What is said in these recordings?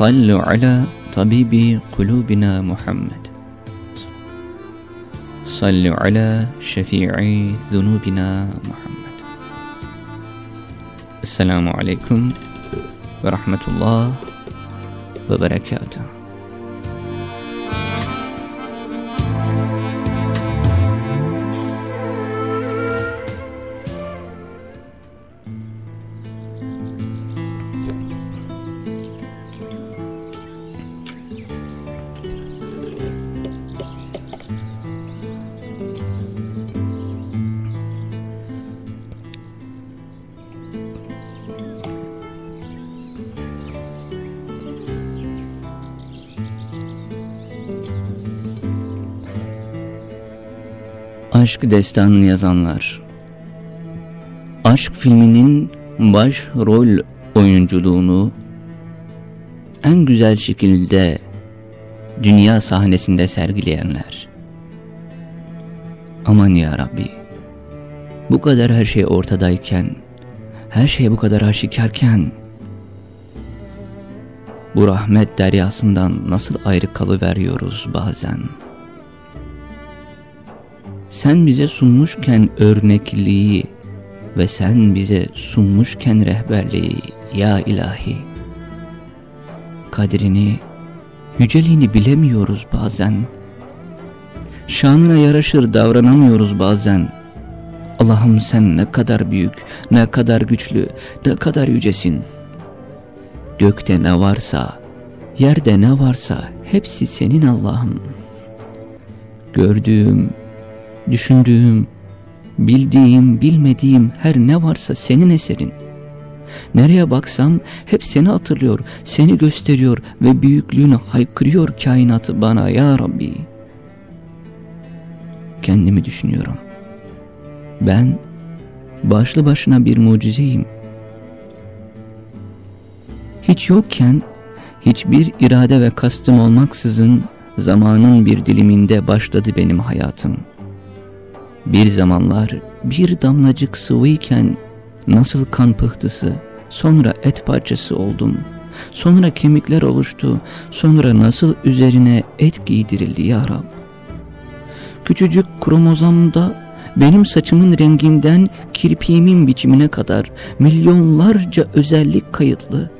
صلوا على طبيب قلوبنا محمد. صلوا على شفيع ذنوبنا محمد. السلام عليكم ورحمة الله وبركاته. Aşk destanını yazanlar Aşk filminin baş rol oyunculuğunu en güzel şekilde dünya sahnesinde sergileyenler. Aman ya Rabbi, bu kadar her şey ortadayken, her şey bu kadar aşikarken, bu rahmet deryasından nasıl ayrı kalıveriyoruz bazen? Sen bize sunmuşken örnekliği ve sen bize sunmuşken rehberliği ya ilahi. Kadrini, yüceliğini bilemiyoruz bazen. Şanına yaraşır davranamıyoruz bazen. Allah'ım sen ne kadar büyük, ne kadar güçlü, ne kadar yücesin. Gökte ne varsa, yerde ne varsa hepsi senin Allah'ım. Gördüğüm, düşündüğüm, bildiğim, bilmediğim her ne varsa senin eserin. Nereye baksam hep seni hatırlıyor, seni gösteriyor ve büyüklüğünü haykırıyor kainatı bana ya Rabbi. Kendimi düşünüyorum. Ben başlı başına bir mucizeyim. Hiç yokken, hiçbir irade ve kastım olmaksızın zamanın bir diliminde başladı benim hayatım. Bir zamanlar bir damlacık sıvıyken nasıl kan pıhtısı, sonra et parçası oldum. Sonra kemikler oluştu, sonra nasıl üzerine et giydirildi ya Rab. Küçücük kromozomda benim saçımın renginden kirpiğimin biçimine kadar milyonlarca özellik kayıtlı.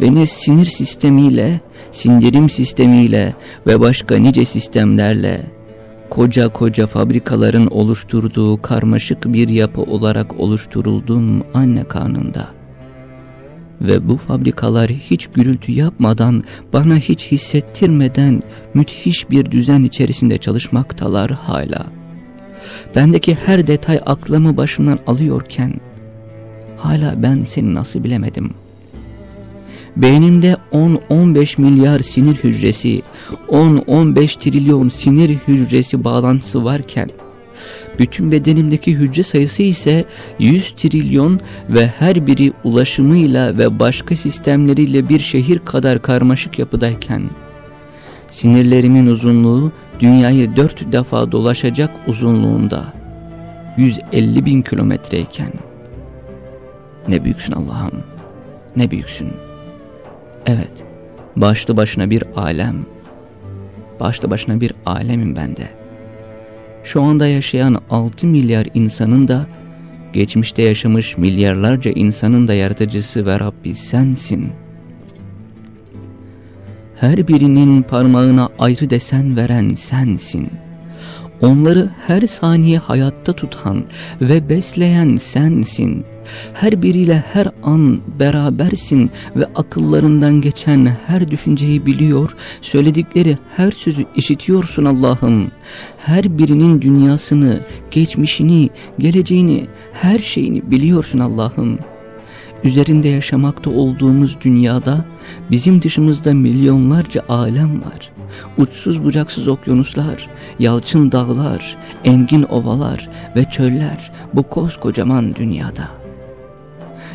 Beni sinir sistemiyle, sindirim sistemiyle ve başka nice sistemlerle koca koca fabrikaların oluşturduğu karmaşık bir yapı olarak oluşturuldum anne karnında. Ve bu fabrikalar hiç gürültü yapmadan, bana hiç hissettirmeden müthiş bir düzen içerisinde çalışmaktalar hala. Bendeki her detay aklımı başımdan alıyorken, hala ben seni nasıl bilemedim?'' Beynimde 10-15 milyar sinir hücresi, 10-15 trilyon sinir hücresi bağlantısı varken, bütün bedenimdeki hücre sayısı ise 100 trilyon ve her biri ulaşımıyla ve başka sistemleriyle bir şehir kadar karmaşık yapıdayken, sinirlerimin uzunluğu dünyayı dört defa dolaşacak uzunluğunda, 150 bin kilometreyken, ne büyüksün Allah'ım, ne büyüksün. Evet, başlı başına bir alem. Başlı başına bir alemim bende. Şu anda yaşayan 6 milyar insanın da, geçmişte yaşamış milyarlarca insanın da yaratıcısı ve Rabbi sensin. Her birinin parmağına ayrı desen veren sensin. Onları her saniye hayatta tutan ve besleyen sensin. Her biriyle her an berabersin ve akıllarından geçen her düşünceyi biliyor, söyledikleri her sözü işitiyorsun Allah'ım. Her birinin dünyasını, geçmişini, geleceğini, her şeyini biliyorsun Allah'ım. üzerinde yaşamakta olduğumuz dünyada bizim dışımızda milyonlarca alem var. Uçsuz bucaksız okyanuslar, yalçın dağlar, engin ovalar ve çöller bu koskocaman dünyada.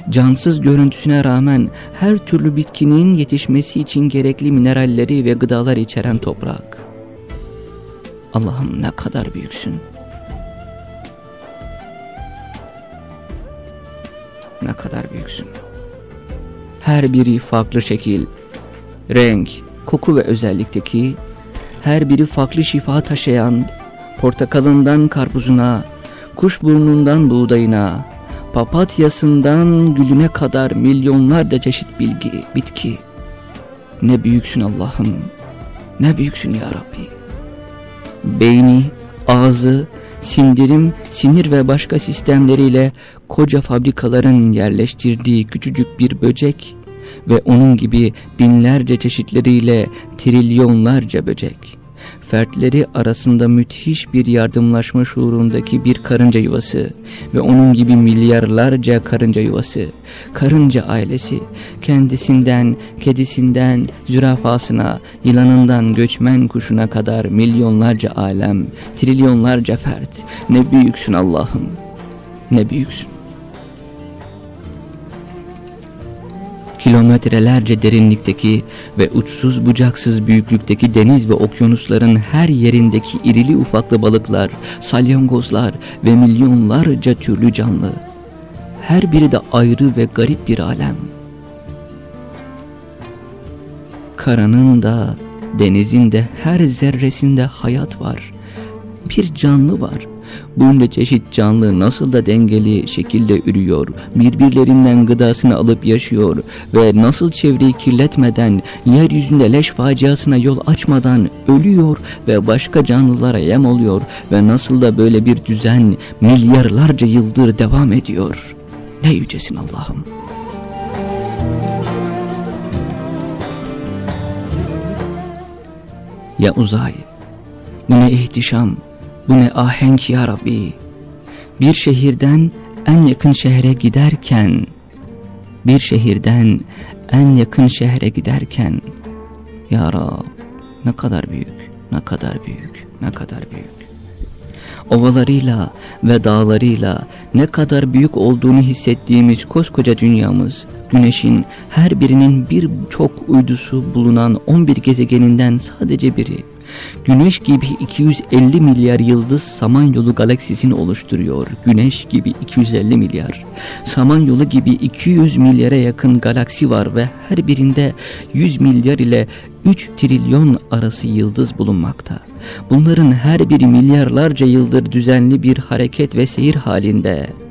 Cansız görüntüsüne rağmen her türlü bitkinin yetişmesi için gerekli mineralleri ve gıdalar içeren toprak. Allah'ım ne kadar büyüksün. Ne kadar büyüksün. Her biri farklı şekil, renk, koku ve özellikteki, her biri farklı şifa taşıyan, portakalından karpuzuna, kuşburnundan buğdayına, papatyasından gülüne kadar milyonlarca çeşit bilgi, bitki. Ne büyüksün Allah'ım, ne büyüksün ya Rabbi. Beyni, ağzı, sindirim, sinir ve başka sistemleriyle koca fabrikaların yerleştirdiği küçücük bir böcek ve onun gibi binlerce çeşitleriyle trilyonlarca böcek fertleri arasında müthiş bir yardımlaşma şuurundaki bir karınca yuvası ve onun gibi milyarlarca karınca yuvası, karınca ailesi, kendisinden, kedisinden, zürafasına, yılanından göçmen kuşuna kadar milyonlarca alem, trilyonlarca fert, ne büyüksün Allah'ım, ne büyüksün. Kilometrelerce derinlikteki ve uçsuz bucaksız büyüklükteki deniz ve okyanusların her yerindeki irili ufaklı balıklar, salyangozlar ve milyonlarca türlü canlı. Her biri de ayrı ve garip bir alem. Karanın da, denizin de her zerresinde hayat var. Bir canlı var bunca çeşit canlı nasıl da dengeli şekilde ürüyor, birbirlerinden gıdasını alıp yaşıyor ve nasıl çevreyi kirletmeden, yeryüzünde leş faciasına yol açmadan ölüyor ve başka canlılara yem oluyor ve nasıl da böyle bir düzen milyarlarca yıldır devam ediyor. Ne yücesin Allah'ım. Ya uzay, ne ihtişam, bu ne ahenk ya Rabbi. Bir şehirden en yakın şehre giderken, bir şehirden en yakın şehre giderken, Ya Rab ne kadar büyük, ne kadar büyük, ne kadar büyük. Ovalarıyla ve dağlarıyla ne kadar büyük olduğunu hissettiğimiz koskoca dünyamız, güneşin her birinin birçok uydusu bulunan 11 gezegeninden sadece biri. Güneş gibi 250 milyar yıldız Samanyolu galaksisini oluşturuyor. Güneş gibi 250 milyar. Samanyolu gibi 200 milyara yakın galaksi var ve her birinde 100 milyar ile 3 trilyon arası yıldız bulunmakta. Bunların her biri milyarlarca yıldır düzenli bir hareket ve seyir halinde.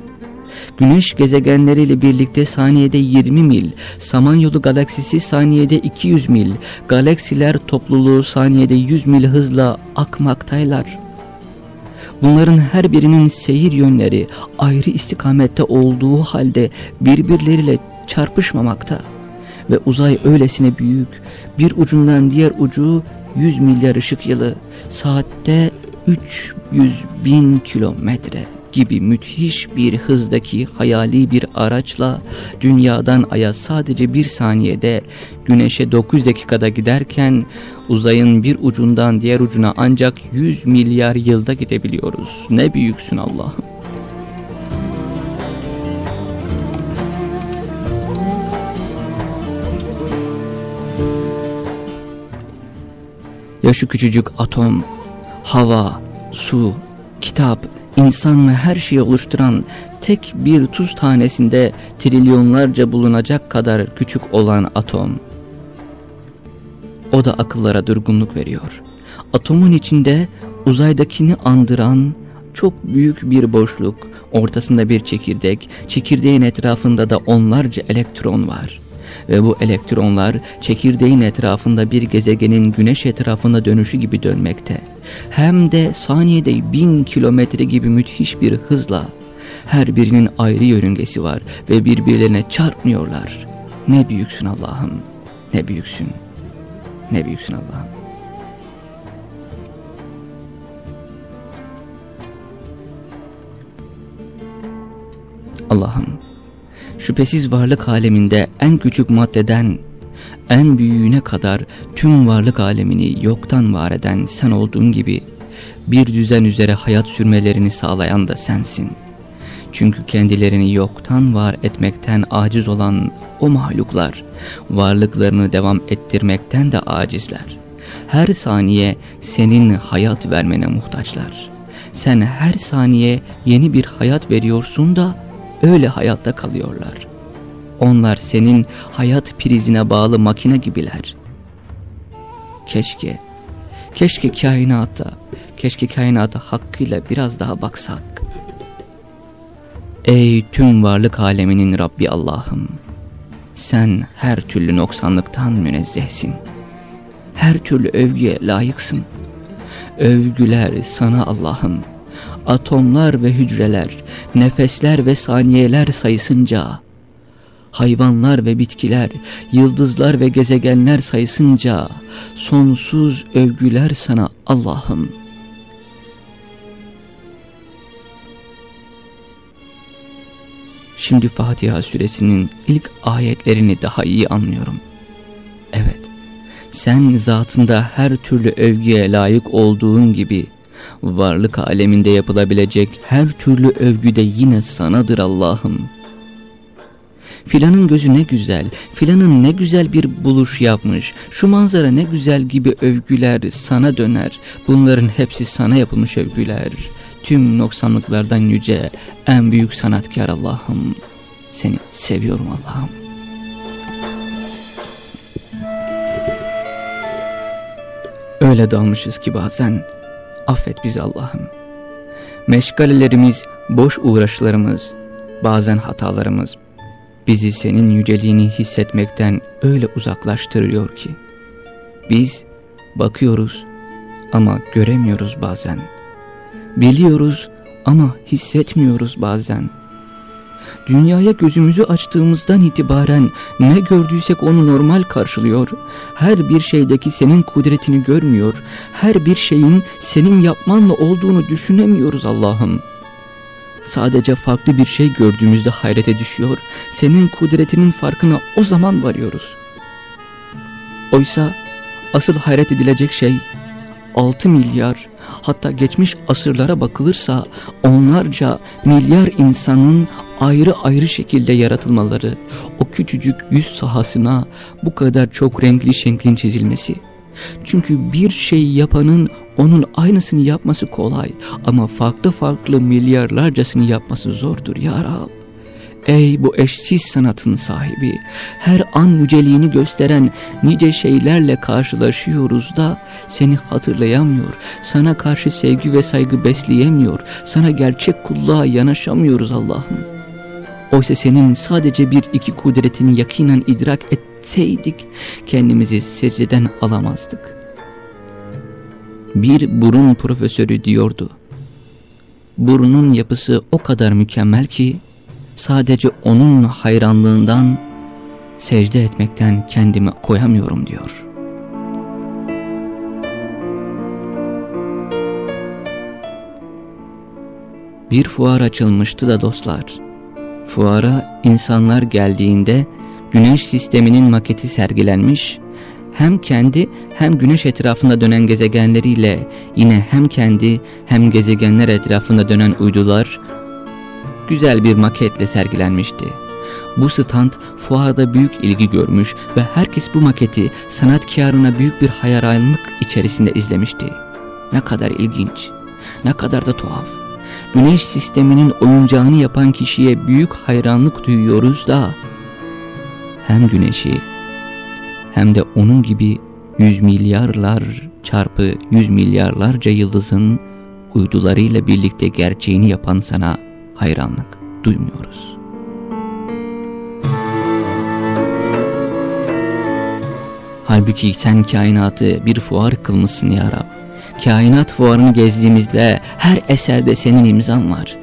Güneş gezegenleriyle birlikte saniyede 20 mil, Samanyolu galaksisi saniyede 200 mil, galaksiler topluluğu saniyede 100 mil hızla akmaktaylar. Bunların her birinin seyir yönleri ayrı istikamette olduğu halde birbirleriyle çarpışmamakta. Ve uzay öylesine büyük, bir ucundan diğer ucu 100 milyar ışık yılı, saatte 300 bin kilometre gibi müthiş bir hızdaki hayali bir araçla dünyadan aya sadece bir saniyede güneşe 9 dakikada giderken uzayın bir ucundan diğer ucuna ancak 100 milyar yılda gidebiliyoruz. Ne büyüksün Allah'ım. Ya şu küçücük atom, hava, su, kitap, insan ve her şeyi oluşturan tek bir tuz tanesinde trilyonlarca bulunacak kadar küçük olan atom. O da akıllara durgunluk veriyor. Atomun içinde uzaydakini andıran çok büyük bir boşluk, ortasında bir çekirdek, çekirdeğin etrafında da onlarca elektron var ve bu elektronlar çekirdeğin etrafında bir gezegenin güneş etrafında dönüşü gibi dönmekte. Hem de saniyede bin kilometre gibi müthiş bir hızla. Her birinin ayrı yörüngesi var ve birbirlerine çarpmıyorlar. Ne büyüksün Allah'ım, ne büyüksün, ne büyüksün Allah'ım. Allah'ım Şüphesiz varlık aleminde en küçük maddeden en büyüğüne kadar tüm varlık alemini yoktan var eden sen olduğun gibi bir düzen üzere hayat sürmelerini sağlayan da sensin. Çünkü kendilerini yoktan var etmekten aciz olan o mahluklar, varlıklarını devam ettirmekten de acizler. Her saniye senin hayat vermene muhtaçlar. Sen her saniye yeni bir hayat veriyorsun da öyle hayatta kalıyorlar. Onlar senin hayat prizine bağlı makine gibiler. Keşke, keşke kainata, keşke kainata hakkıyla biraz daha baksak. Ey tüm varlık aleminin Rabbi Allah'ım! Sen her türlü noksanlıktan münezzehsin. Her türlü övgüye layıksın. Övgüler sana Allah'ım. Atomlar ve hücreler, nefesler ve saniyeler sayısınca, hayvanlar ve bitkiler, yıldızlar ve gezegenler sayısınca, sonsuz övgüler sana Allah'ım. Şimdi Fatiha suresinin ilk ayetlerini daha iyi anlıyorum. Evet, sen zatında her türlü övgüye layık olduğun gibi, varlık aleminde yapılabilecek her türlü övgü de yine sanadır Allah'ım. Filanın gözü ne güzel, filanın ne güzel bir buluş yapmış, şu manzara ne güzel gibi övgüler sana döner. Bunların hepsi sana yapılmış övgüler. Tüm noksanlıklardan yüce, en büyük sanatkar Allah'ım. Seni seviyorum Allah'ım. Öyle dalmışız ki bazen, affet bizi Allah'ım. Meşgalelerimiz, boş uğraşlarımız, bazen hatalarımız, bizi senin yüceliğini hissetmekten öyle uzaklaştırıyor ki. Biz bakıyoruz ama göremiyoruz bazen. Biliyoruz ama hissetmiyoruz bazen. Dünyaya gözümüzü açtığımızdan itibaren ne gördüysek onu normal karşılıyor. Her bir şeydeki senin kudretini görmüyor. Her bir şeyin senin yapmanla olduğunu düşünemiyoruz Allah'ım. Sadece farklı bir şey gördüğümüzde hayrete düşüyor, senin kudretinin farkına o zaman varıyoruz. Oysa asıl hayret edilecek şey 6 milyar hatta geçmiş asırlara bakılırsa onlarca milyar insanın ayrı ayrı şekilde yaratılmaları, o küçücük yüz sahasına bu kadar çok renkli şeklin çizilmesi. Çünkü bir şey yapanın onun aynısını yapması kolay ama farklı farklı milyarlarcasını yapması zordur ya Rab. Ey bu eşsiz sanatın sahibi, her an yüceliğini gösteren nice şeylerle karşılaşıyoruz da seni hatırlayamıyor, sana karşı sevgi ve saygı besleyemiyor, sana gerçek kulluğa yanaşamıyoruz Allah'ım. Oysa senin sadece bir iki kudretini yakinen idrak etseydik kendimizi secdeden alamazdık bir burun profesörü diyordu. Burnun yapısı o kadar mükemmel ki sadece onun hayranlığından secde etmekten kendimi koyamıyorum diyor. Bir fuar açılmıştı da dostlar. Fuara insanlar geldiğinde güneş sisteminin maketi sergilenmiş hem kendi hem güneş etrafında dönen gezegenleriyle yine hem kendi hem gezegenler etrafında dönen uydular güzel bir maketle sergilenmişti. Bu stand fuarda büyük ilgi görmüş ve herkes bu maketi sanatkarına büyük bir hayranlık içerisinde izlemişti. Ne kadar ilginç, ne kadar da tuhaf. Güneş sisteminin oyuncağını yapan kişiye büyük hayranlık duyuyoruz da hem güneşi hem de onun gibi yüz milyarlar çarpı yüz milyarlarca yıldızın uydularıyla birlikte gerçeğini yapan sana hayranlık duymuyoruz. Halbuki sen kainatı bir fuar kılmışsın ya Rab. Kainat fuarını gezdiğimizde her eserde senin imzan var.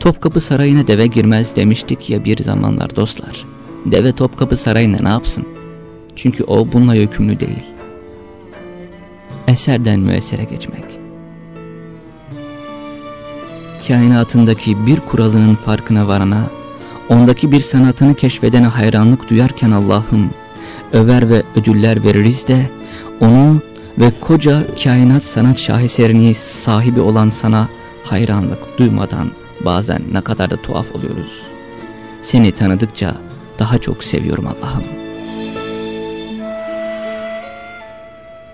Topkapı Sarayı'na deve girmez demiştik ya bir zamanlar dostlar. Deve Topkapı Sarayı'na ne yapsın? Çünkü o bununla yükümlü değil. Eserden müessere geçmek. Kainatındaki bir kuralının farkına varana, ondaki bir sanatını keşfedene hayranlık duyarken Allah'ım över ve ödüller veririz de onu ve koca kainat sanat şaheserini sahibi olan sana hayranlık duymadan bazen ne kadar da tuhaf oluyoruz. Seni tanıdıkça daha çok seviyorum Allah'ım.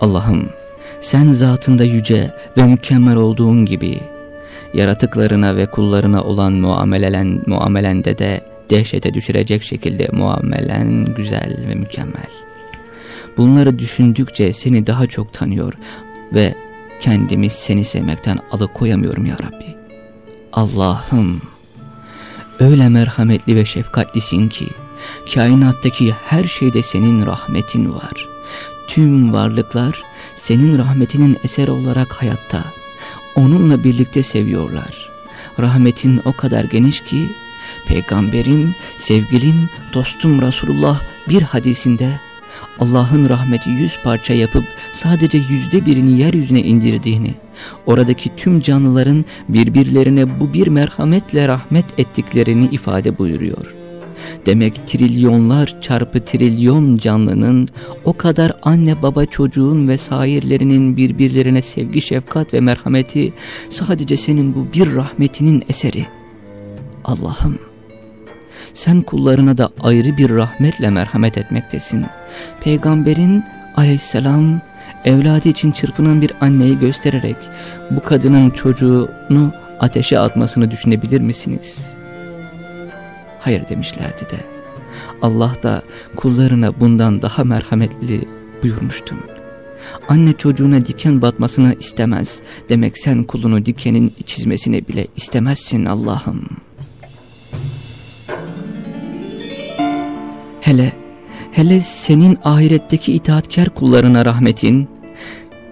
Allah'ım sen zatında yüce ve mükemmel olduğun gibi yaratıklarına ve kullarına olan muamelelen, muamelende de dehşete düşürecek şekilde muamelen güzel ve mükemmel. Bunları düşündükçe seni daha çok tanıyor ve kendimi seni sevmekten alıkoyamıyorum ya Rabbi. Allah'ım öyle merhametli ve şefkatlisin ki kainattaki her şeyde senin rahmetin var. Tüm varlıklar senin rahmetinin eseri olarak hayatta. Onunla birlikte seviyorlar. Rahmetin o kadar geniş ki peygamberim, sevgilim, dostum Resulullah bir hadisinde Allah'ın rahmeti yüz parça yapıp sadece yüzde birini yeryüzüne indirdiğini, oradaki tüm canlıların birbirlerine bu bir merhametle rahmet ettiklerini ifade buyuruyor. Demek trilyonlar çarpı trilyon canlının o kadar anne baba çocuğun ve sairlerinin birbirlerine sevgi şefkat ve merhameti sadece senin bu bir rahmetinin eseri. Allah'ım sen kullarına da ayrı bir rahmetle merhamet etmektesin. Peygamberin aleyhisselam evladı için çırpınan bir anneyi göstererek bu kadının çocuğunu ateşe atmasını düşünebilir misiniz? Hayır demişlerdi de. Allah da kullarına bundan daha merhametli buyurmuştun. Anne çocuğuna diken batmasını istemez. Demek sen kulunu dikenin çizmesine bile istemezsin Allah'ım. Hele, hele senin ahiretteki itaatkar kullarına rahmetin,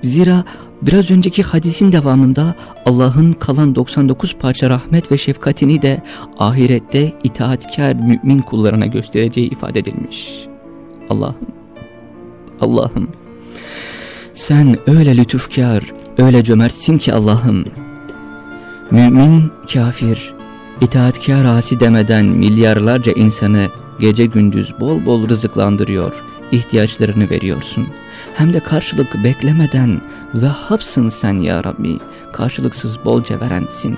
zira biraz önceki hadisin devamında Allah'ın kalan 99 parça rahmet ve şefkatini de ahirette itaatkar mümin kullarına göstereceği ifade edilmiş. Allah'ım, Allah'ım, sen öyle lütufkar, öyle cömertsin ki Allah'ım, mümin, kafir, itaatkar asi demeden milyarlarca insanı gece gündüz bol bol rızıklandırıyor, ihtiyaçlarını veriyorsun. Hem de karşılık beklemeden ve hapsın sen ya Rabbi, karşılıksız bolca verensin.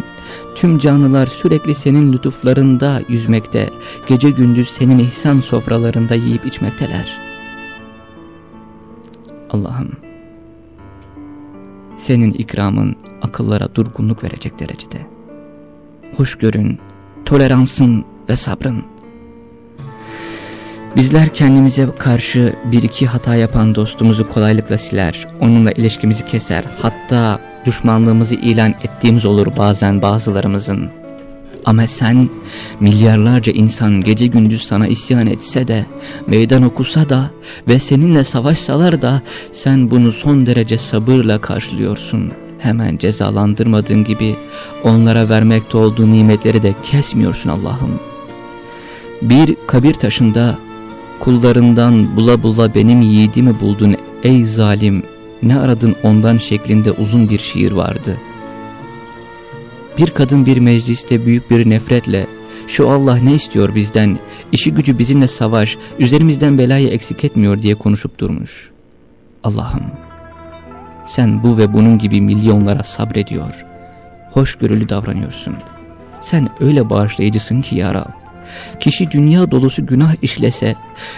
Tüm canlılar sürekli senin lütuflarında yüzmekte, gece gündüz senin ihsan sofralarında yiyip içmekteler. Allah'ım, senin ikramın akıllara durgunluk verecek derecede. Hoşgörün, toleransın ve sabrın Bizler kendimize karşı bir iki hata yapan dostumuzu kolaylıkla siler, onunla ilişkimizi keser, hatta düşmanlığımızı ilan ettiğimiz olur bazen bazılarımızın. Ama sen milyarlarca insan gece gündüz sana isyan etse de, meydan okusa da ve seninle savaşsalar da sen bunu son derece sabırla karşılıyorsun. Hemen cezalandırmadığın gibi onlara vermekte olduğu nimetleri de kesmiyorsun Allah'ım. Bir kabir taşında Kullarından bula bula benim yiğidimi buldun ey zalim ne aradın ondan şeklinde uzun bir şiir vardı. Bir kadın bir mecliste büyük bir nefretle şu Allah ne istiyor bizden, işi gücü bizimle savaş, üzerimizden belayı eksik etmiyor diye konuşup durmuş. Allah'ım sen bu ve bunun gibi milyonlara sabrediyor, hoşgörülü davranıyorsun. Sen öyle bağışlayıcısın ki ya Rab. Kişi dünya dolusu günah işlese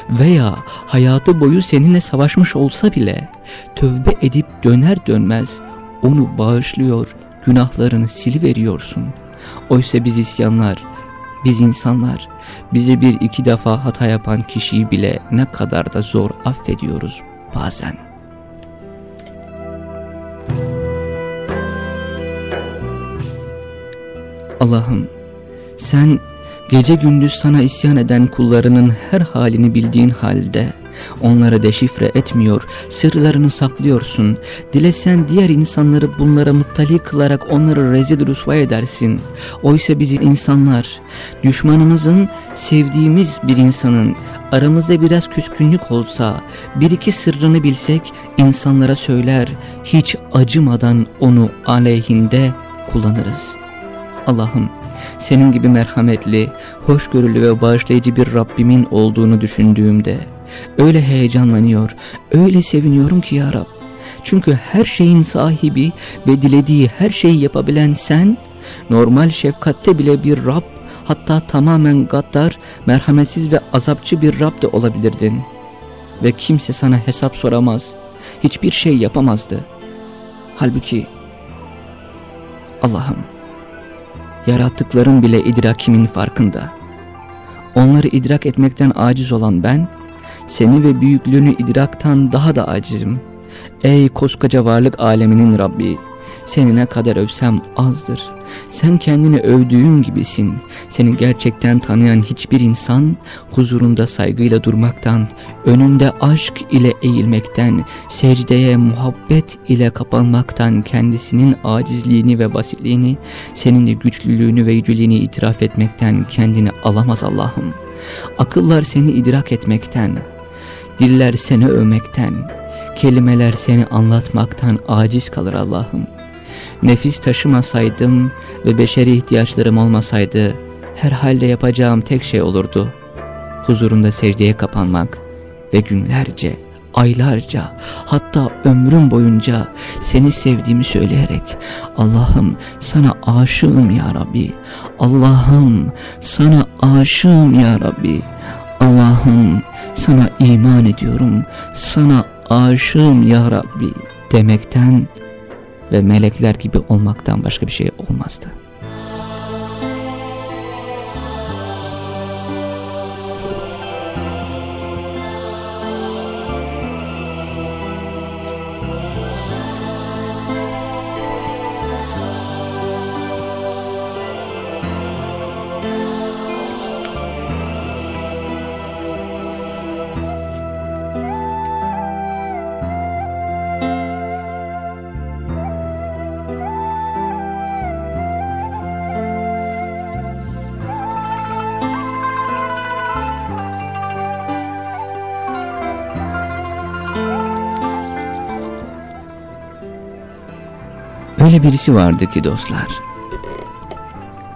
veya hayatı boyu seninle savaşmış olsa bile tövbe edip döner dönmez onu bağışlıyor, günahlarını siliveriyorsun. Oysa biz isyanlar, biz insanlar, bize bir iki defa hata yapan kişiyi bile ne kadar da zor affediyoruz bazen. Allah'ım sen Gece gündüz sana isyan eden kullarının her halini bildiğin halde onları deşifre etmiyor, sırlarını saklıyorsun. Dilesen diğer insanları bunlara muttali kılarak onları rezil rüsva edersin. Oysa biz insanlar, düşmanımızın, sevdiğimiz bir insanın aramızda biraz küskünlük olsa, bir iki sırrını bilsek insanlara söyler, hiç acımadan onu aleyhinde kullanırız. Allah'ım senin gibi merhametli, hoşgörülü ve bağışlayıcı bir Rabbimin olduğunu düşündüğümde öyle heyecanlanıyor, öyle seviniyorum ki ya Rab. Çünkü her şeyin sahibi ve dilediği her şeyi yapabilen sen, normal şefkatte bile bir Rab, hatta tamamen gaddar, merhametsiz ve azapçı bir Rab de olabilirdin. Ve kimse sana hesap soramaz, hiçbir şey yapamazdı. Halbuki Allah'ım yarattıkların bile idrakimin farkında. Onları idrak etmekten aciz olan ben, seni ve büyüklüğünü idraktan daha da acizim. Ey koskoca varlık aleminin Rabbi, seni ne kadar övsem azdır. Sen kendini övdüğün gibisin. Seni gerçekten tanıyan hiçbir insan huzurunda saygıyla durmaktan, önünde aşk ile eğilmekten, secdeye muhabbet ile kapanmaktan kendisinin acizliğini ve basitliğini, senin de güçlülüğünü ve yüceliğini itiraf etmekten kendini alamaz Allah'ım. Akıllar seni idrak etmekten, diller seni övmekten, kelimeler seni anlatmaktan aciz kalır Allah'ım. Nefis taşımasaydım ve beşeri ihtiyaçlarım olmasaydı herhalde yapacağım tek şey olurdu. Huzurunda secdeye kapanmak ve günlerce, aylarca hatta ömrüm boyunca seni sevdiğimi söyleyerek Allah'ım sana aşığım ya Rabbi. Allah'ım sana aşığım ya Rabbi. Allah'ım sana iman ediyorum. Sana aşığım ya Rabbi demekten ve melekler gibi olmaktan başka bir şey olmazdı. Öyle birisi vardı ki dostlar.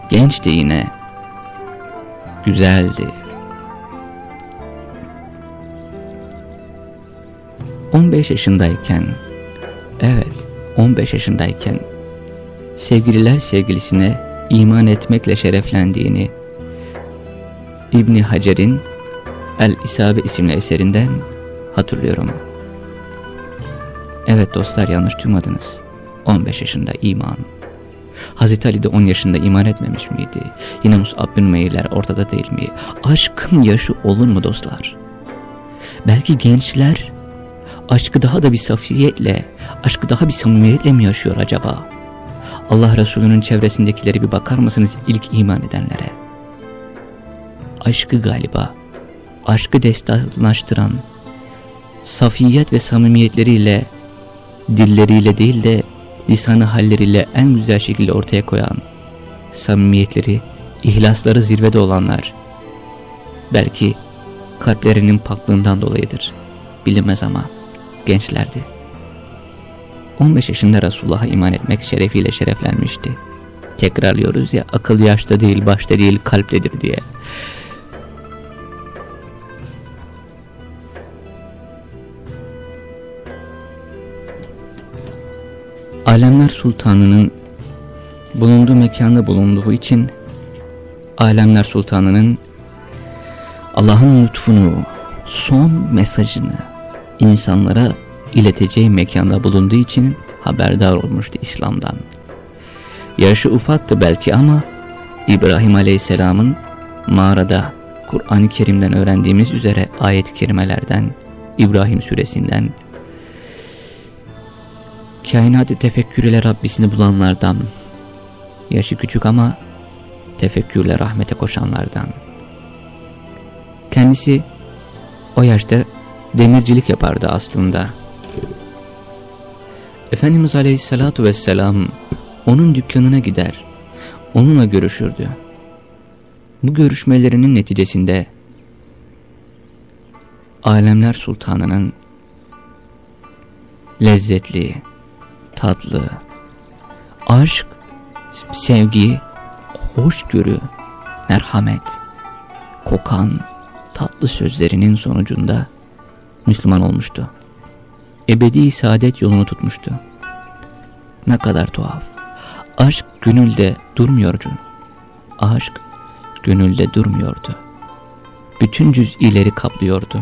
Gençti yine. Güzeldi. 15 yaşındayken, evet 15 yaşındayken sevgililer sevgilisine iman etmekle şereflendiğini İbni Hacer'in El-İsabe isimli eserinden hatırlıyorum. Evet dostlar yanlış duymadınız. 15 yaşında iman. Hazreti Ali de 10 yaşında iman etmemiş miydi? Yine Mus'ab bin Meyrler ortada değil mi? Aşkın yaşı olur mu dostlar? Belki gençler aşkı daha da bir safiyetle, aşkı daha bir samimiyetle mi yaşıyor acaba? Allah Resulü'nün çevresindekileri bir bakar mısınız ilk iman edenlere? Aşkı galiba, aşkı destanlaştıran, safiyet ve samimiyetleriyle, dilleriyle değil de lisanı halleriyle en güzel şekilde ortaya koyan, samimiyetleri, ihlasları zirvede olanlar, belki kalplerinin paklığından dolayıdır, bilinmez ama gençlerdi. 15 yaşında Resulullah'a iman etmek şerefiyle şereflenmişti. Tekrarlıyoruz ya akıl yaşta değil başta değil kalptedir diye. Alemler Sultanı'nın bulunduğu mekanda bulunduğu için Alemler Sultanı'nın Allah'ın lütfunu, son mesajını insanlara ileteceği mekanda bulunduğu için haberdar olmuştu İslam'dan. Yaşı ufaktı belki ama İbrahim Aleyhisselam'ın mağarada Kur'an-ı Kerim'den öğrendiğimiz üzere ayet-i kerimelerden, İbrahim suresinden kainatı tefekkür ile Rabbisini bulanlardan, yaşı küçük ama tefekkürle rahmete koşanlardan. Kendisi o yaşta demircilik yapardı aslında. Efendimiz Aleyhisselatü Vesselam onun dükkanına gider, onunla görüşürdü. Bu görüşmelerinin neticesinde Alemler Sultanı'nın lezzetli, tatlı, aşk, sevgi, hoşgörü, merhamet, kokan, tatlı sözlerinin sonucunda Müslüman olmuştu. Ebedi saadet yolunu tutmuştu. Ne kadar tuhaf. Aşk gönülde durmuyordu. Aşk gönülde durmuyordu. Bütün cüz'ileri kaplıyordu.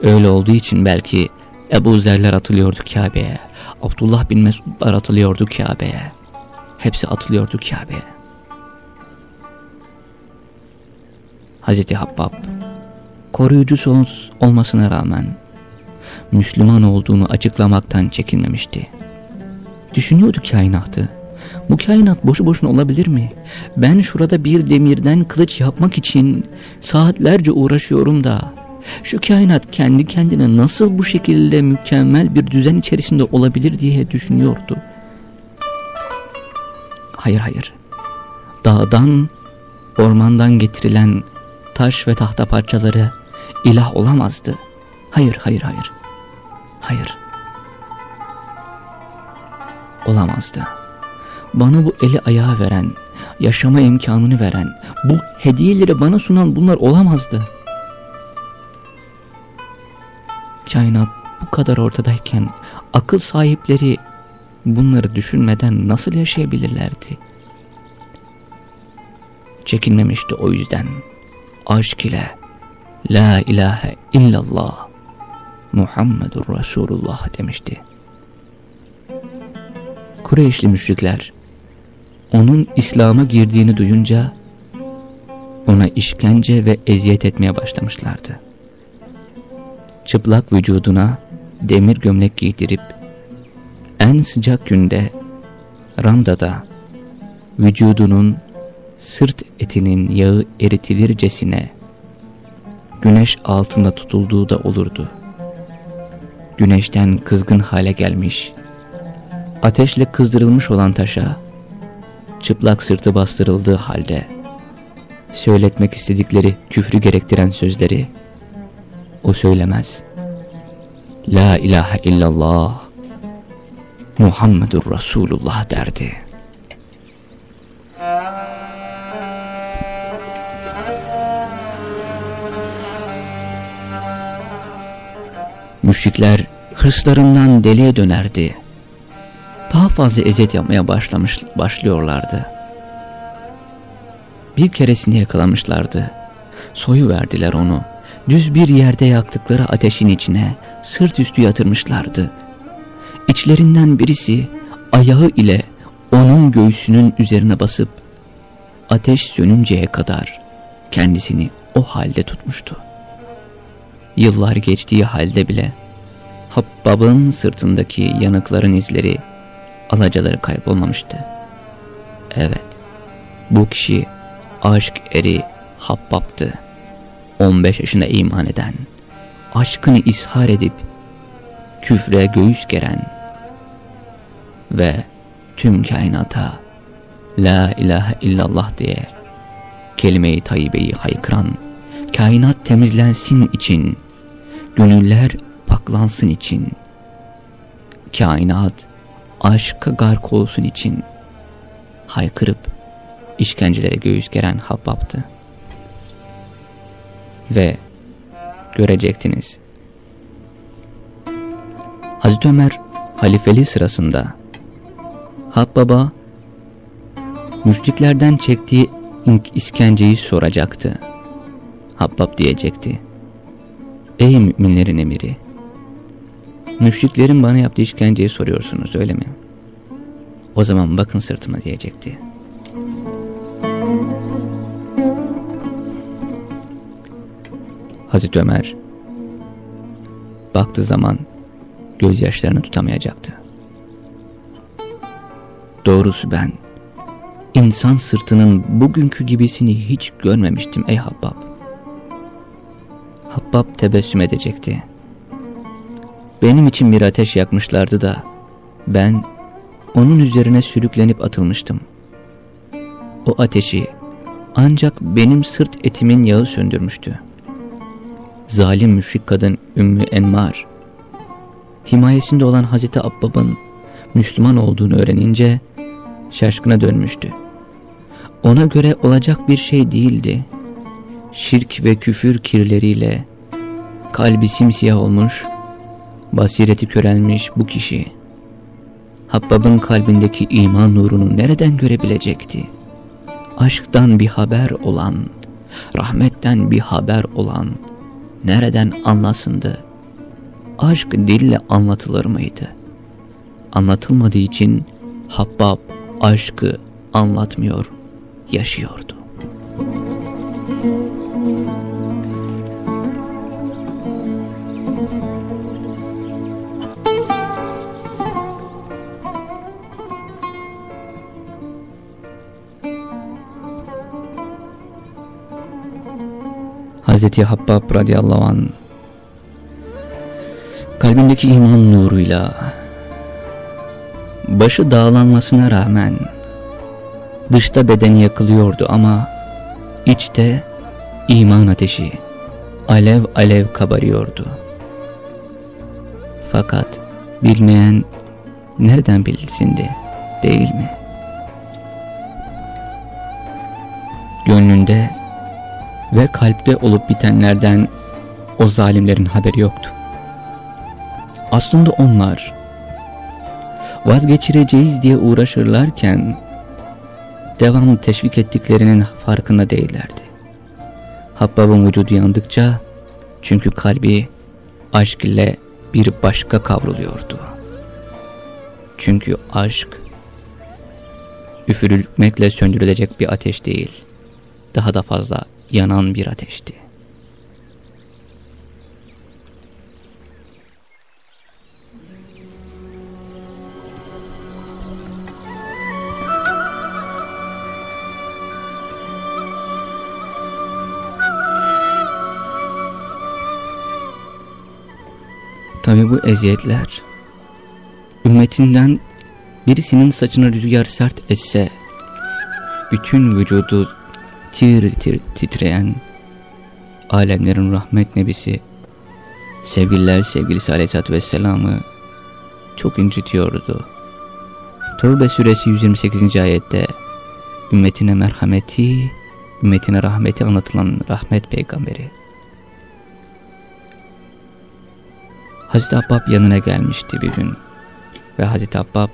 Öyle olduğu için belki Ebu Zerler atılıyordu Kabe'ye. Abdullah bin Mesudlar atılıyordu Kabe'ye. Hepsi atılıyordu Kabe'ye. Hazreti Habbab koruyucusu olmasına rağmen Müslüman olduğunu açıklamaktan çekinmemişti. Düşünüyordu kainatı. Bu kainat boşu boşuna olabilir mi? Ben şurada bir demirden kılıç yapmak için saatlerce uğraşıyorum da şu kainat kendi kendine nasıl bu şekilde mükemmel bir düzen içerisinde olabilir diye düşünüyordu. Hayır hayır. Dağdan, ormandan getirilen taş ve tahta parçaları ilah olamazdı. Hayır hayır hayır. Hayır. Olamazdı. Bana bu eli ayağı veren, yaşama imkanını veren, bu hediyeleri bana sunan bunlar olamazdı. Kainat bu kadar ortadayken akıl sahipleri bunları düşünmeden nasıl yaşayabilirlerdi? Çekinmemişti o yüzden. Aşk ile La ilahe illallah Muhammedur Resulullah demişti. Kureyşli müşrikler onun İslam'a girdiğini duyunca ona işkence ve eziyet etmeye başlamışlardı. Çıplak vücuduna demir gömlek giydirip en sıcak günde Ramda'da vücudunun sırt etinin yağı eritilircesine güneş altında tutulduğu da olurdu. Güneşten kızgın hale gelmiş, ateşle kızdırılmış olan taşa, çıplak sırtı bastırıldığı halde, söyletmek istedikleri küfrü gerektiren sözleri, o söylemez. La ilahe illallah, Muhammedur Resulullah derdi. Müşrikler hırslarından deliye dönerdi. Daha fazla eziyet yapmaya başlamış, başlıyorlardı. Bir keresinde yakalamışlardı. Soyu verdiler onu. Düz bir yerde yaktıkları ateşin içine sırt üstü yatırmışlardı. İçlerinden birisi ayağı ile onun göğsünün üzerine basıp ateş sönünceye kadar kendisini o halde tutmuştu. Yıllar geçtiği halde bile Habbab'ın sırtındaki yanıkların izleri, alacaları kaybolmamıştı. Evet, bu kişi aşk eri Habbab'tı. 15 yaşında iman eden, aşkını ishar edip küfre göğüs geren ve tüm kainata La ilahe illallah diye kelime-i tayyibeyi haykıran, kainat temizlensin için gönüller paklansın için, kainat aşka gark olsun için haykırıp işkencelere göğüs geren Habbab'tı. Ve görecektiniz. Hazreti Ömer halifeli sırasında Habbab'a müşriklerden çektiği iskenceyi soracaktı. Habbab diyecekti. Ey müminlerin emiri! Müşriklerin bana yaptığı işkenceyi soruyorsunuz öyle mi? O zaman bakın sırtıma diyecekti. Hazreti Ömer baktığı zaman gözyaşlarını tutamayacaktı. Doğrusu ben insan sırtının bugünkü gibisini hiç görmemiştim ey Habbab. Habbab tebessüm edecekti. Benim için bir ateş yakmışlardı da ben onun üzerine sürüklenip atılmıştım. O ateşi ancak benim sırt etimin yağı söndürmüştü. Zalim müşrik kadın Ümmü Enmar, himayesinde olan Hazreti Abbab'ın Müslüman olduğunu öğrenince şaşkına dönmüştü. ona göre olacak bir şey değildi. Şirk ve küfür kirleriyle kalbi simsiyah olmuş, basireti körelmiş bu kişi, Habbab'ın kalbindeki iman nurunu nereden görebilecekti? Aşktan bir haber olan, rahmetten bir haber olan, nereden anlasındı? Aşk dille anlatılır mıydı? Anlatılmadığı için Habbab aşkı anlatmıyor, yaşıyordu. Hazreti Habbab radıyallahu an kalbindeki iman nuruyla başı dağlanmasına rağmen dışta bedeni yakılıyordu ama içte iman ateşi alev alev kabarıyordu. Fakat bilmeyen nereden bilsindi değil mi? Gönlünde ve kalpte olup bitenlerden o zalimlerin haberi yoktu. Aslında onlar vazgeçireceğiz diye uğraşırlarken devamlı teşvik ettiklerinin farkında değillerdi. Habbab'ın vücudu yandıkça çünkü kalbi aşk ile bir başka kavruluyordu. Çünkü aşk üfürülmekle söndürülecek bir ateş değil, daha da fazla yanan bir ateşti. Tabi bu eziyetler ümmetinden birisinin saçını rüzgar sert etse bütün vücudu tir tir titreyen alemlerin rahmet nebisi sevgililer sevgilisi aleyhissalatü vesselam'ı çok incitiyordu. Tövbe suresi 128. ayette ümmetine merhameti, ümmetine rahmeti anlatılan rahmet peygamberi. Hazreti Abbab yanına gelmişti bir gün ve Hazreti Abbab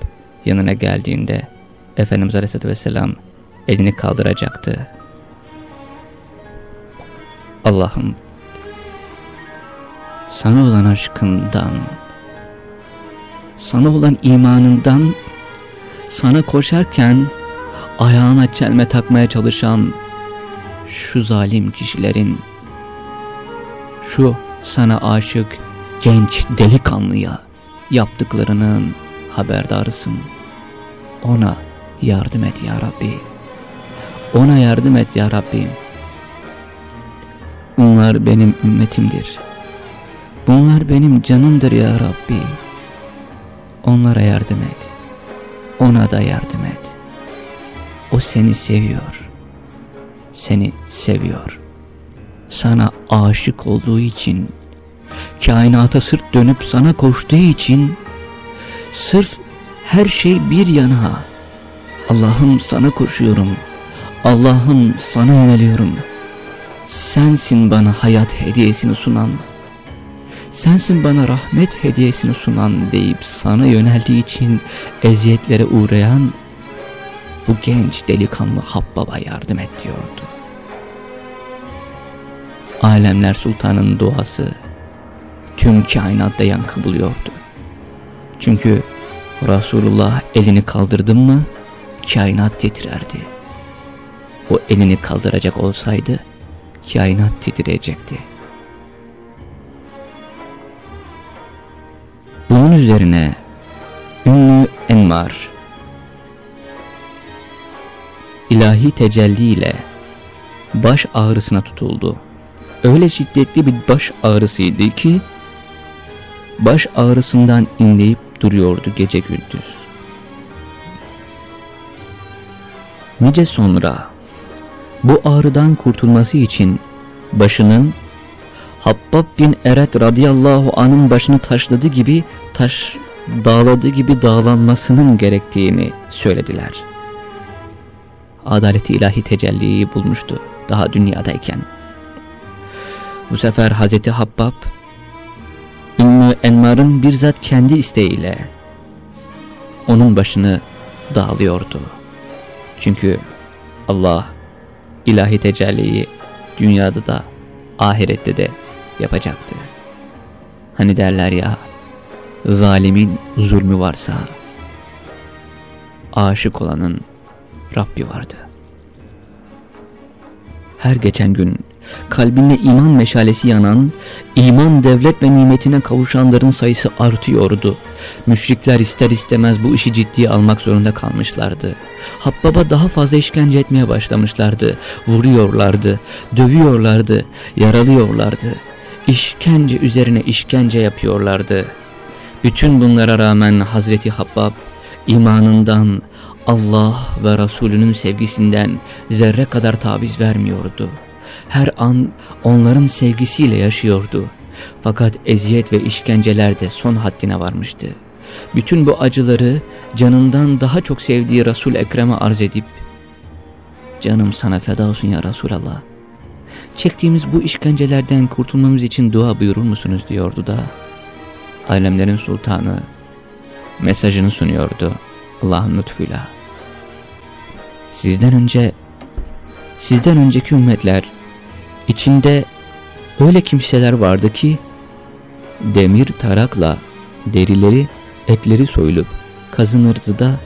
yanına geldiğinde Efendimiz Aleyhisselatü Vesselam elini kaldıracaktı. Allah'ım sana olan aşkından, sana olan imanından, sana koşarken ayağına çelme takmaya çalışan şu zalim kişilerin, şu sana aşık genç delikanlıya yaptıklarının haberdarısın. Ona yardım et ya Rabbi. Ona yardım et ya Rabbim. Bunlar benim ümmetimdir. Bunlar benim canımdır ya Rabbi. Onlara yardım et. Ona da yardım et. O seni seviyor. Seni seviyor. Sana aşık olduğu için, kainata sırt dönüp sana koştuğu için, sırf her şey bir yana, Allah'ım sana koşuyorum, Allah'ım sana yöneliyorum.'' Sensin bana hayat hediyesini sunan, sensin bana rahmet hediyesini sunan deyip sana yöneldiği için eziyetlere uğrayan bu genç delikanlı Habbab'a yardım et diyordu. Alemler Sultan'ın duası tüm kainatta yankı buluyordu. Çünkü Resulullah elini kaldırdın mı kainat titrerdi. O elini kaldıracak olsaydı kainat titreyecekti. Bunun üzerine Ümmü Enmar ilahi tecelli ile baş ağrısına tutuldu. Öyle şiddetli bir baş ağrısıydı ki baş ağrısından inleyip duruyordu gece gündüz. Nice sonra bu ağrıdan kurtulması için başının Habbab bin Eret radıyallahu anın başını taşladığı gibi taş dağladığı gibi dağlanmasının gerektiğini söylediler. adaleti ilahi tecelliyi bulmuştu daha dünyadayken. Bu sefer Hazreti Habbab Ümmü Enmar'ın bizzat kendi isteğiyle onun başını dağılıyordu. Çünkü Allah ilahi tecelliyi dünyada da ahirette de yapacaktı. Hani derler ya zalimin zulmü varsa aşık olanın Rabbi vardı. Her geçen gün kalbinde iman meşalesi yanan, iman devlet ve nimetine kavuşanların sayısı artıyordu. Müşrikler ister istemez bu işi ciddiye almak zorunda kalmışlardı. Habbaba daha fazla işkence etmeye başlamışlardı. Vuruyorlardı, dövüyorlardı, yaralıyorlardı. İşkence üzerine işkence yapıyorlardı. Bütün bunlara rağmen Hazreti Habbab imanından, Allah ve Resulünün sevgisinden zerre kadar taviz vermiyordu. Her an onların sevgisiyle yaşıyordu. Fakat eziyet ve işkenceler de son haddine varmıştı. Bütün bu acıları canından daha çok sevdiği Resul Ekrem'e arz edip Canım sana feda olsun ya Resulallah. Çektiğimiz bu işkencelerden kurtulmamız için dua buyurur musunuz diyordu da. Alemlerin sultanı mesajını sunuyordu Allah'ın lütfuyla. Sizden önce sizden önceki ümmetler içinde öyle kimseler vardı ki demir tarakla derileri etleri soyulup kazınırdı da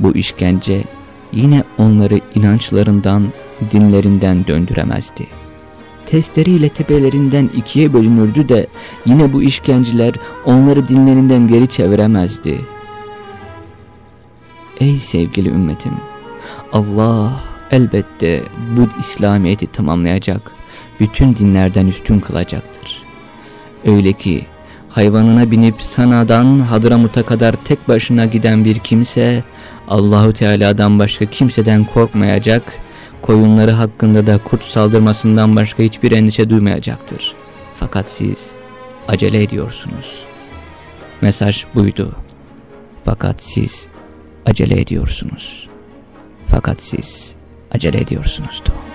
bu işkence yine onları inançlarından dinlerinden döndüremezdi. Testleriyle tepelerinden ikiye bölünürdü de yine bu işkenceler onları dinlerinden geri çeviremezdi. Ey sevgili ümmetim! Allah elbette bu İslamiyet'i tamamlayacak, bütün dinlerden üstün kılacaktır. Öyle ki hayvanına binip Sana'dan Hadramut'a kadar tek başına giden bir kimse Allahu Teala'dan başka kimseden korkmayacak, koyunları hakkında da kurt saldırmasından başka hiçbir endişe duymayacaktır. Fakat siz acele ediyorsunuz. Mesaj buydu. Fakat siz acele ediyorsunuz. Fakat siz acele ediyorsunuzdu.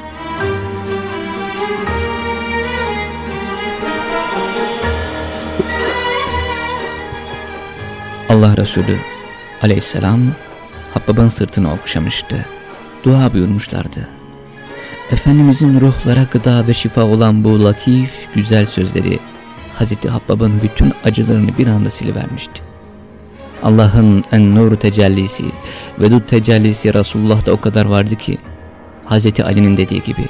Allah Resulü aleyhisselam Habbab'ın sırtını okşamıştı. Dua buyurmuşlardı. Efendimizin ruhlara gıda ve şifa olan bu latif, güzel sözleri Hazreti Habbab'ın bütün acılarını bir anda silivermişti. Allah'ın en-nur tecellisi, vedud tecellisi Resulullah'ta o kadar vardı ki Hazreti Ali'nin dediği gibi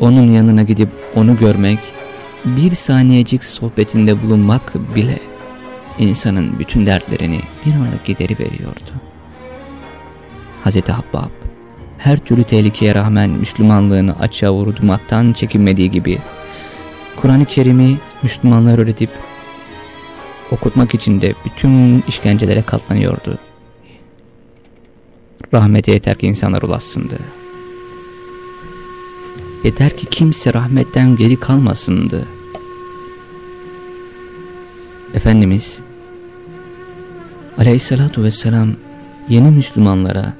onun yanına gidip onu görmek, bir saniyecik sohbetinde bulunmak bile insanın bütün dertlerini bir anda gideri veriyordu. Hazreti Habbab her türlü tehlikeye rağmen Müslümanlığını açığa vurdumaktan çekinmediği gibi Kur'an-ı Kerim'i Müslümanlar öğretip okutmak için de bütün işkencelere katlanıyordu. Rahmete yeter ki insanlar ulaşsındı. Yeter ki kimse rahmetten geri kalmasındı. Efendimiz Aleyhissalatu vesselam yeni Müslümanlara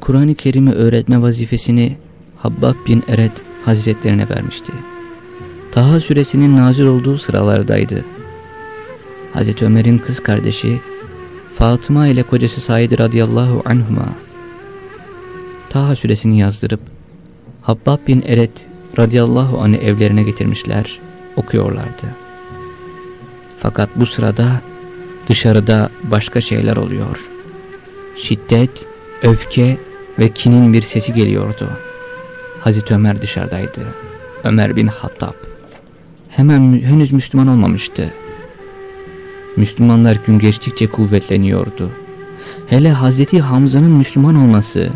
Kur'an-ı Kerim'i öğretme vazifesini Habbab bin Eret Hazretlerine vermişti. Taha suresinin nazil olduğu sıralardaydı. Hazreti Ömer'in kız kardeşi Fatıma ile kocası Said radıyallahu anhuma Taha suresini yazdırıp Habbab bin Eret radıyallahu anh'ı evlerine getirmişler, okuyorlardı. Fakat bu sırada dışarıda başka şeyler oluyor. Şiddet, öfke ve kinin bir sesi geliyordu. Hazreti Ömer dışarıdaydı. Ömer bin Hattab. Hemen henüz Müslüman olmamıştı. Müslümanlar gün geçtikçe kuvvetleniyordu. Hele Hazreti Hamza'nın Müslüman olması,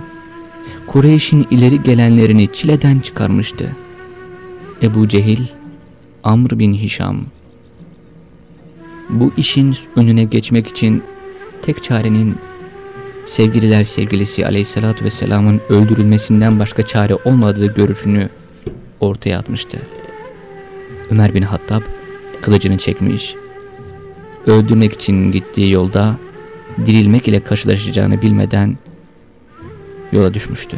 Kureyş'in ileri gelenlerini çileden çıkarmıştı. Ebu Cehil, Amr bin Hişam, bu işin önüne geçmek için tek çarenin sevgililer sevgilisi aleyhissalatü vesselamın öldürülmesinden başka çare olmadığı görüşünü ortaya atmıştı. Ömer bin Hattab kılıcını çekmiş, öldürmek için gittiği yolda dirilmek ile karşılaşacağını bilmeden yola düşmüştü.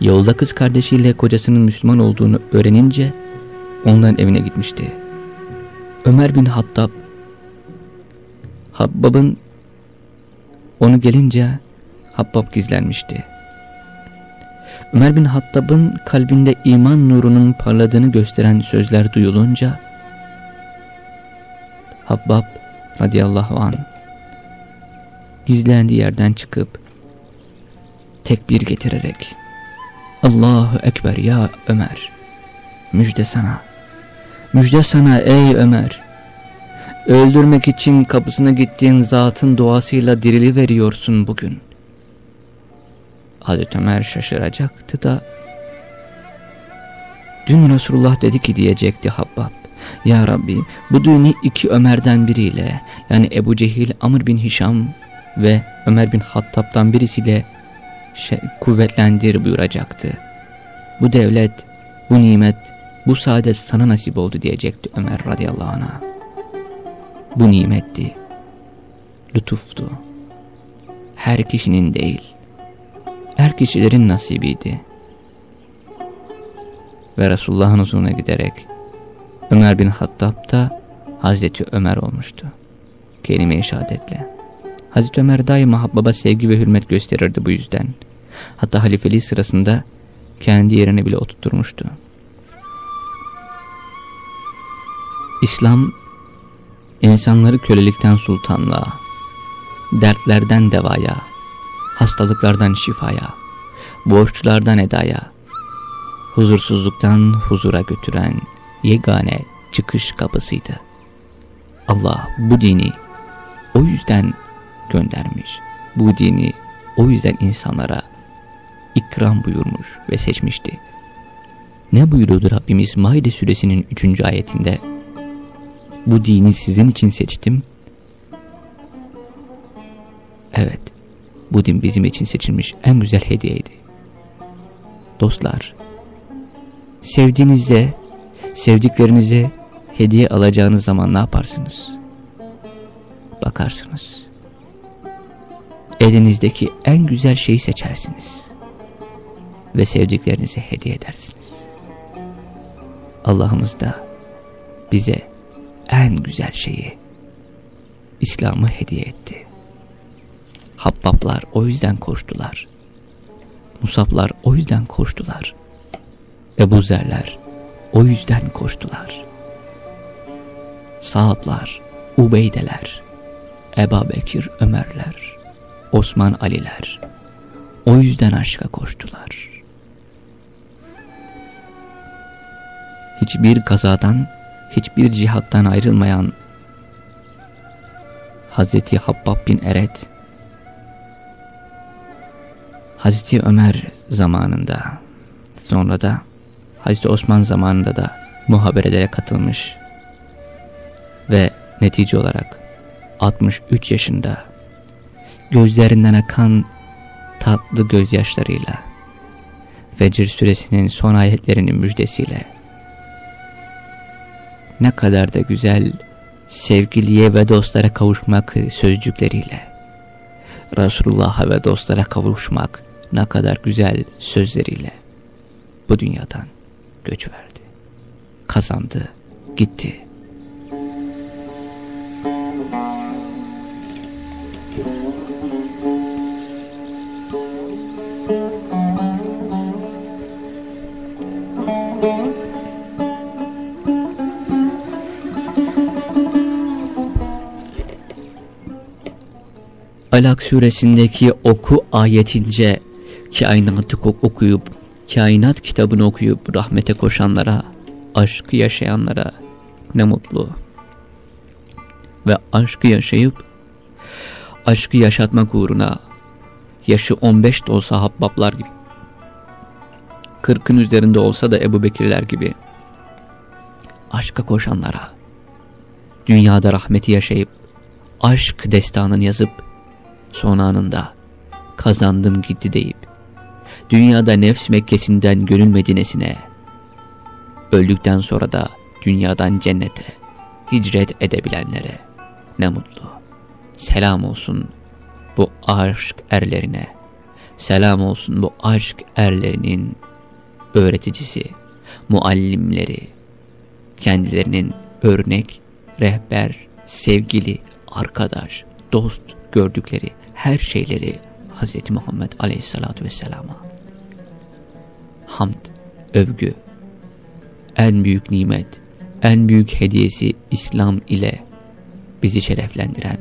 Yolda kız kardeşiyle kocasının Müslüman olduğunu öğrenince onların evine gitmişti. Ömer bin Hattab Habbab'ın onu gelince Habbab gizlenmişti. Ömer bin Hattab'ın kalbinde iman nurunun parladığını gösteren sözler duyulunca Habbab radıyallahu an gizlendiği yerden çıkıp tekbir getirerek Allahu Ekber ya Ömer müjde sana müjde sana ey Ömer öldürmek için kapısına gittiğin zatın duasıyla dirili veriyorsun bugün Hazreti Ömer şaşıracaktı da dün Resulullah dedi ki diyecekti Habbab Ya Rabbi bu düğünü iki Ömer'den biriyle yani Ebu Cehil, Amr bin Hişam ve Ömer bin Hattab'dan birisiyle şey, kuvvetlendir buyuracaktı. Bu devlet, bu nimet, bu saadet sana nasip oldu diyecekti Ömer radıyallahu anh'a. Bu nimetti, lütuftu. Her kişinin değil, her kişilerin nasibiydi. Ve Resulullah'ın huzuruna giderek Ömer bin Hattab da Hazreti Ömer olmuştu. Kelime-i şehadetle. Hazreti Ömer daima Habbab'a sevgi ve hürmet gösterirdi bu yüzden. Hatta halifeliği sırasında kendi yerine bile oturtmuştu. İslam, insanları kölelikten sultanlığa, dertlerden devaya, hastalıklardan şifaya, borçlardan edaya, huzursuzluktan huzura götüren yegane çıkış kapısıydı. Allah bu dini o yüzden göndermiş. Bu dini o yüzden insanlara ikram buyurmuş ve seçmişti. Ne buyuruyordu Rabbimiz Maide suresinin 3. ayetinde? Bu dini sizin için seçtim. Evet, bu din bizim için seçilmiş en güzel hediyeydi. Dostlar, sevdiğinizde, sevdiklerinize hediye alacağınız zaman ne yaparsınız? Bakarsınız. Elinizdeki en güzel şeyi seçersiniz. Ve sevdiklerinize hediye edersiniz. Allah'ımız da bize en güzel şeyi, İslam'ı hediye etti. Habbablar o yüzden koştular. Musablar o yüzden koştular. Ebu Zerler o yüzden koştular. Saadlar, Ubeydeler, Eba Bekir, Ömerler, Osman Aliler o yüzden aşka koştular. Hiçbir kazadan, hiçbir cihattan ayrılmayan Hazreti Habbab bin Eret Hazreti Ömer zamanında sonra da Hazreti Osman zamanında da muhaberelere katılmış ve netice olarak 63 yaşında gözlerinden akan tatlı gözyaşlarıyla Fecr suresinin son ayetlerinin müjdesiyle ne kadar da güzel sevgiliye ve dostlara kavuşmak sözcükleriyle Resulullah'a ve dostlara kavuşmak ne kadar güzel sözleriyle bu dünyadan göç verdi. Kazandı, gitti. Alak suresindeki oku ayetince kainatı okuyup, kainat kitabını okuyup rahmete koşanlara, aşkı yaşayanlara ne mutlu. Ve aşkı yaşayıp, aşkı yaşatmak uğruna, yaşı 15 de olsa Habbablar gibi, 40'ın üzerinde olsa da Ebu Bekirler gibi, aşka koşanlara, dünyada rahmeti yaşayıp, aşk destanını yazıp, son anında kazandım gitti deyip dünyada nefs Mekkesi'nden gönül Medine'sine öldükten sonra da dünyadan cennete hicret edebilenlere ne mutlu. Selam olsun bu aşk erlerine, Selam olsun bu aşk erlerinin öğreticisi, muallimleri, kendilerinin örnek, rehber, sevgili, arkadaş, dost gördükleri her şeyleri Hz. Muhammed Aleyhisselatü Vesselam'a. Hamd, övgü, en büyük nimet, en büyük hediyesi İslam ile bizi şereflendiren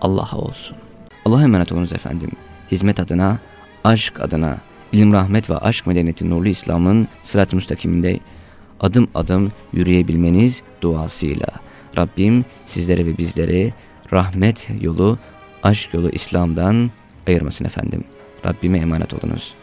Allah'a olsun. Allah'a emanet olunuz efendim. Hizmet adına, aşk adına, ilim, rahmet ve aşk medeniyeti nurlu İslam'ın sırat-ı müstakiminde adım adım yürüyebilmeniz duasıyla. Rabbim sizlere ve bizlere rahmet yolu, aşk yolu İslam'dan ayırmasın efendim. Rabbime emanet olunuz.